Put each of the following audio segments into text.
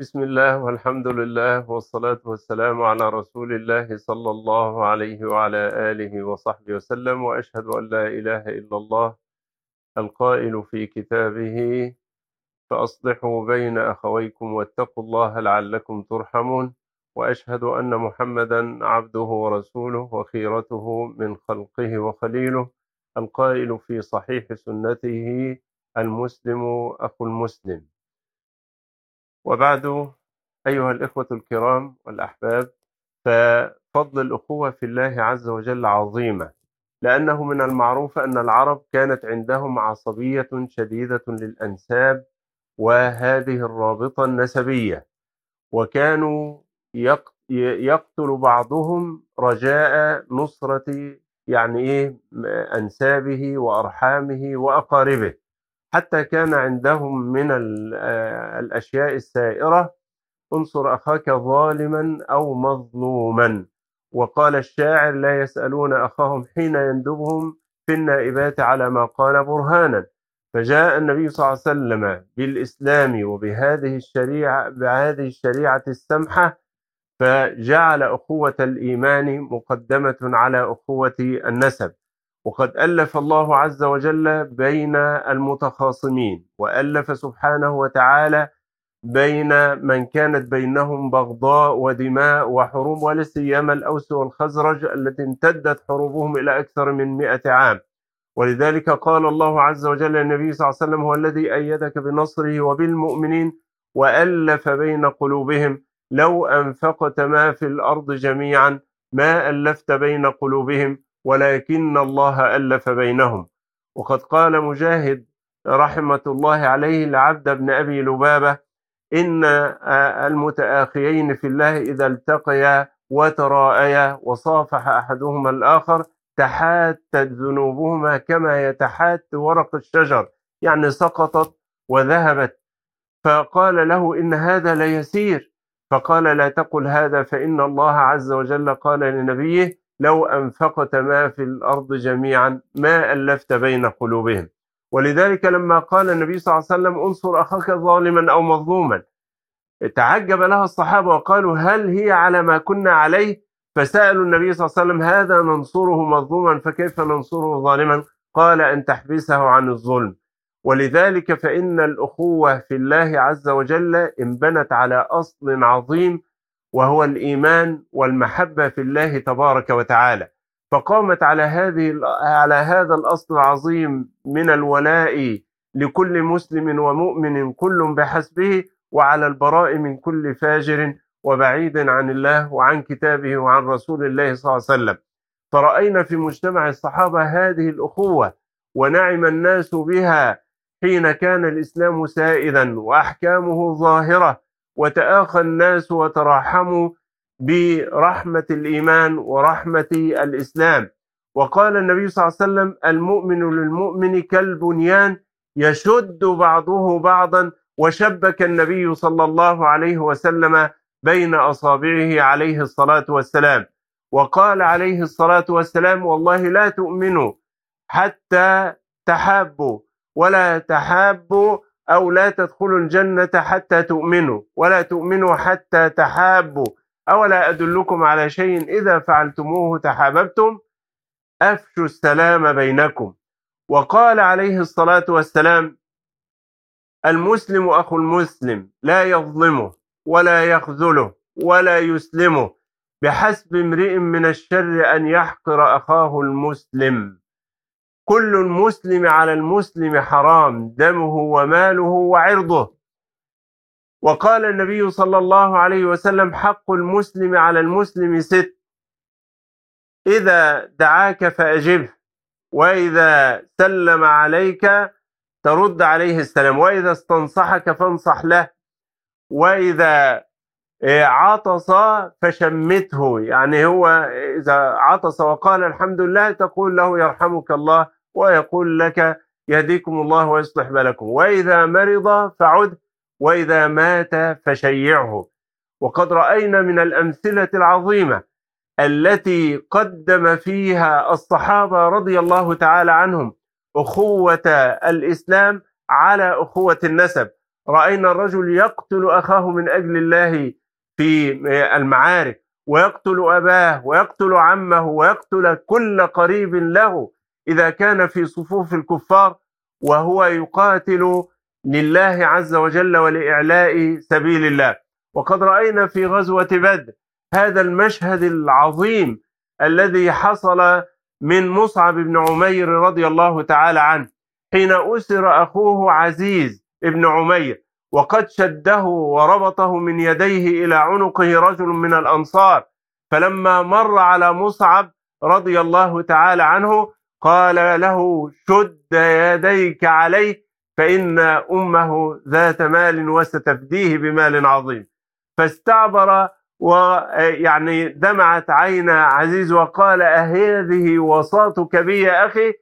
بسم الله والحمد لله والصلاة والسلام على رسول الله صلى الله عليه وعلى آله وصحبه وسلم وأشهد أن لا إله إلا الله القائل في كتابه فأصلحوا بين أخويكم واتقوا الله لعلكم ترحمون وأشهد أن محمدا عبده ورسوله وخيرته من خلقه وخليله القائل في صحيح سنته المسلم أخو المسلم. وبعد أيها الإخوة الكرام والأحباب ففضل الأخوة في الله عز وجل عظيمة لأنه من المعروف أن العرب كانت عندهم عصبية شديدة للأنساب وهذه الرابطة النسبية وكانوا يقتل بعضهم رجاء نصرة يعني إيه أنسابه وأرحامه وأقاربه. حتى كان عندهم من الأشياء السائرة انصر أخاك ظالما أو مظلوما. وقال الشاعر لا يسألون أخاهم حين يندبهم في النائبات على ما قال برهانا. فجاء النبي صلى الله عليه وسلم بالإسلام وبهذه الشريعة بهذه الشريعة السمحة فجعل أخوة الإيمان مقدمة على أخوة النسب. وقد ألف الله عز وجل بين المتخاصمين وألف سبحانه وتعالى بين من كانت بينهم بغضاء ودماء وحروب ولا سيما الأوس والخزرج التي امتدت حروبهم إلى أكثر من مئة عام. ولذلك قال الله عز وجل للنبي صلى الله عليه وسلم هو الذي أيدك بنصره وبالمؤمنين وألف بين قلوبهم لو أنفقت ما في الأرض جميعا ما ألفت بين قلوبهم ولكن الله ألف بينهم. وقد قال مجاهد رحمة الله عليه لعبد بن أبي لبابة إن المتآخيين في الله إذا التقيا وتراءيا وصافح أحدهما الآخر تحاتت ذنوبهما كما يتحات ورق الشجر يعني سقطت وذهبت. فقال له إن هذا ليسير. فقال لا تقل هذا فإن الله عز وجل قال لنبيه لو أنفقت ما في الأرض جميعا ما ألفت بين قلوبهم. ولذلك لما قال النبي صلى الله عليه وسلم انصر أخاك ظالما أو مظلوما. تعجب لها الصحابة وقالوا هل هي على ما كنا عليه؟ فسألوا النبي صلى الله عليه وسلم هذا ننصره مظلوما فكيف ننصره ظالما؟ قال أن تحبسه عن الظلم. ولذلك فإن الأخوة في الله عز وجل انبنت على أصل عظيم وهو الإيمان والمحبة في الله تبارك وتعالى. فقامت على هذه على هذا الأصل العظيم من الولاء لكل مسلم ومؤمن كل بحسبه وعلى البراء من كل فاجر وبعيد عن الله وعن كتابه وعن رسول الله صلى الله عليه وسلم. فرأينا في مجتمع الصحابة هذه الأخوة ونعم الناس بها حين كان الإسلام سائدا وأحكامه ظاهرة وتآخى الناس وتراحموا برحمة الإيمان ورحمة الإسلام. وقال النبي صلى الله عليه وسلم المؤمن للمؤمن كالبنيان يشد بعضه بعضا وشبك النبي صلى الله عليه وسلم بين أصابعه عليه الصلاة والسلام. وقال عليه الصلاة والسلام والله لا تؤمنوا حتى تحابوا ولا تحابوا أو لا تدخلوا الجنة حتى تؤمنوا ولا تؤمنوا حتى تحابوا أولا أدلكم على شيء إذا فعلتموه تحاببتم؟ أفشوا السلام بينكم. وقال عليه الصلاة والسلام المسلم أخو المسلم لا يظلمه ولا يخذله ولا يسلمه بحسب امرئ من الشر أن يحقر أخاه المسلم. كل المسلم على المسلم حرام دمه وماله وعرضه. وقال النبي صلى الله عليه وسلم حق المسلم على المسلم ست. إذا دعاك فأجبه وإذا سلم عليك ترد عليه السلام وإذا استنصحك فانصح له وإذا عطس فشمته. يعني هو إذا عطس وقال الحمد لله تقول له يرحمك الله ويقول لك يهديكم الله ويصلح بالكم. وإذا مرض فعد وإذا مات فشيعه. وقد رأينا من الأمثلة العظيمة التي قدم فيها الصحابة رضي الله تعالى عنهم أخوة الإسلام على أخوة النسب. رأينا الرجل يقتل أخاه من أجل الله في المعارك. ويقتل أباه ويقتل عمه ويقتل كل قريب له إذا كان في صفوف الكفار وهو يقاتل لله عز وجل ولإعلاء سبيل الله. وقد رأينا في غزوة بدر هذا المشهد العظيم الذي حصل من مصعب بن عمير رضي الله تعالى عنه حين أسر أخوه عزيز بن عمير. وقد شده وربطه من يديه إلى عنقه رجل من الأنصار فلما مر على مصعب رضي الله تعالى عنه قال له شد يديك عليه فإن أمه ذات مال وستفديه بمال عظيم. فاستعبر ويعني دمعت عين عزيز وقال أهذه وصاتك بي يا أخي؟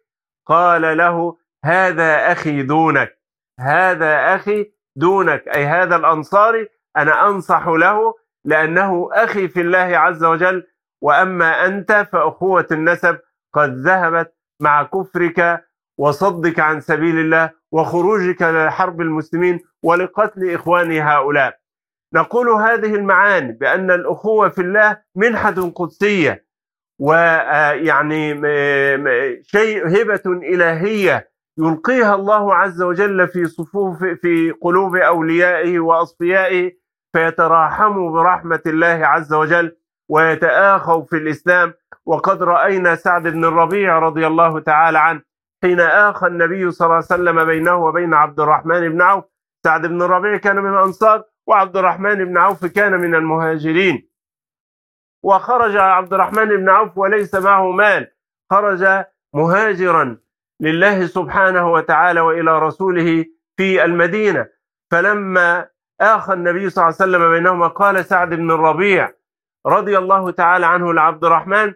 قال له هذا أخي دونك هذا أخي دونك أي هذا الأنصاري أنا أنصح له لأنه أخي في الله عز وجل وأما أنت فأخوة النسب قد ذهبت مع كفرك وصدك عن سبيل الله وخروجك لحرب المسلمين ولقتل إخواني هؤلاء. نقول هذه المعاني بأن الأخوة في الله منحة قدسية ويعني شيء هبة إلهية يلقيها الله عز وجل في صفوف في قلوب أوليائه وأصفيائه فيتراحموا برحمة الله عز وجل ويتآخوا في الإسلام. وقد رأينا سعد بن الربيع رضي الله تعالى عنه حين آخى النبي صلى الله عليه وسلم بينه وبين عبد الرحمن بن عوف. سعد بن الربيع كان من الأنصار وعبد الرحمن بن عوف كان من المهاجرين. وخرج عبد الرحمن بن عوف وليس معه مال خرج مهاجرا. لله سبحانه وتعالى وإلى رسوله في المدينة. فلما اخى النبي صلى الله عليه وسلم بينهما قال سعد بن الربيع رضي الله تعالى عنه لعبد الرحمن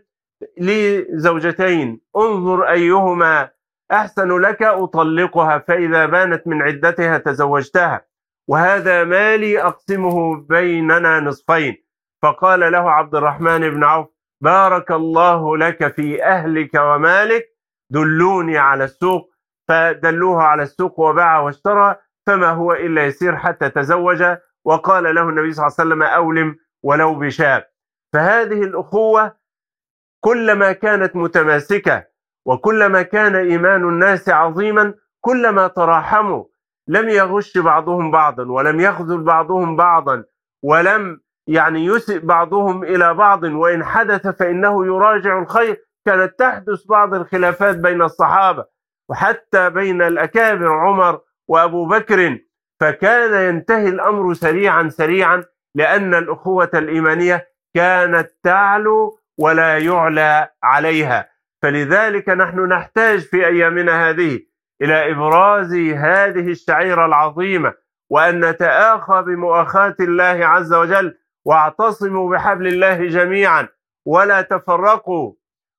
لي زوجتين انظر أيهما أحسن لك أطلقها فإذا بانت من عدتها تزوجتها. وهذا مالي أقسمه بيننا نصفين. فقال له عبد الرحمن بن عوف بارك الله لك في أهلك ومالك دلوني على السوق فدلوه على السوق وباع واشترى فما هو إلا يسير حتى تزوج وقال له النبي صلى الله عليه وسلم أولم ولو بشاب. فهذه الأخوة كلما كانت متماسكة وكلما كان إيمان الناس عظيما كلما تراحموا لم يغش بعضهم بعضا ولم يخذل بعضهم بعضا ولم يعني يسئ بعضهم إلى بعض وإن حدث فإنه يراجع الخير. كانت تحدث بعض الخلافات بين الصحابة وحتى بين الأكابر عمر وأبو بكر فكان ينتهي الأمر سريعا سريعا لأن الأخوة الإيمانية كانت تعلو ولا يعلى عليها. فلذلك نحن نحتاج في أيامنا هذه إلى إبراز هذه الشعيرة العظيمة وأن نتآخى بمؤاخاة الله عز وجل واعتصموا بحبل الله جميعا ولا تفرقوا.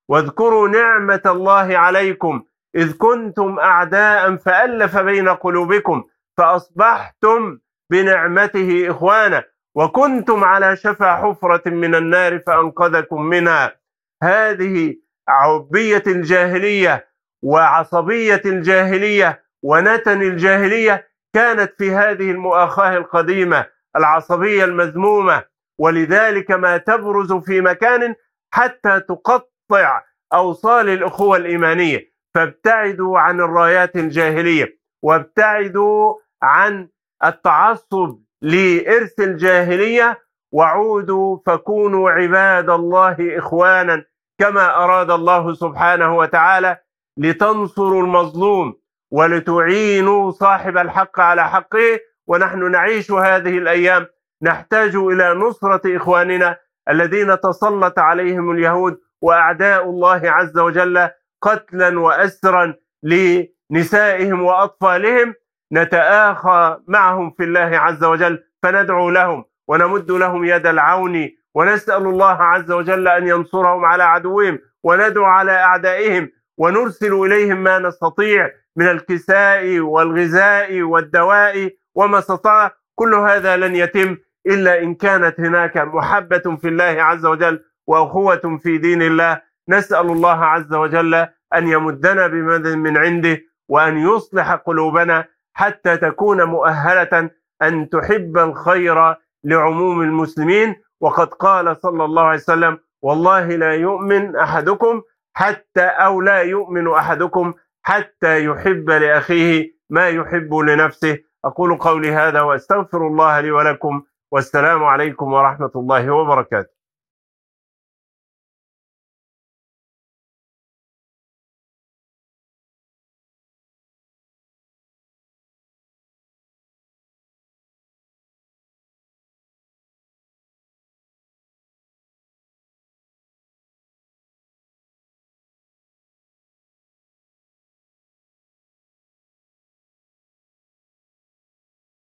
واذكروا نعمة الله عليكم. إذ كنتم أعداء فألف بين قلوبكم فأصبحتم بنعمته إخوانا. وكنتم على شفا حفرة من النار فأنقذكم منها. هذه عبية الجاهلية وعصبية الجاهلية ونتن الجاهلية كانت في هذه المؤاخاة القديمة العصبية المذمومة. ولذلك ما تبرز في مكان حتى تقطع تقطع أوصال الأخوة الإيمانية فابتعدوا عن الرايات الجاهلية وابتعدوا عن التعصب لإرث الجاهلية وعودوا فكونوا عباد الله إخوانا كما أراد الله سبحانه وتعالى لتنصروا المظلوم ولتعينوا صاحب الحق على حقه. ونحن نعيش هذه الأيام نحتاج إلى نصرة إخواننا الذين تسلط عليهم اليهود وأعداء الله عز وجل قتلا واسرا لنسائهم وأطفالهم نتآخى معهم في الله عز وجل فندعو لهم ونمد لهم يد العون ونسأل الله عز وجل أن ينصرهم على عدوهم وندعو على أعدائهم ونرسل إليهم ما نستطيع من الكساء والغذاء والدواء وما استطاع. كل هذا لن يتم إلا إن كانت هناك محبة في الله عز وجل وأخوة في دين الله. نسأل الله عز وجل أن يمدنا بمدد من عنده وأن يصلح قلوبنا حتى تكون مؤهلة أن تحب الخير لعموم المسلمين. وقد قال صلى الله عليه وسلم والله لا يؤمن أحدكم حتى أو لا يؤمن أحدكم حتى يحب لأخيه ما يحب لنفسه. أقول قولي هذا وأستغفر الله لي ولكم. والسلام عليكم ورحمة الله وبركاته.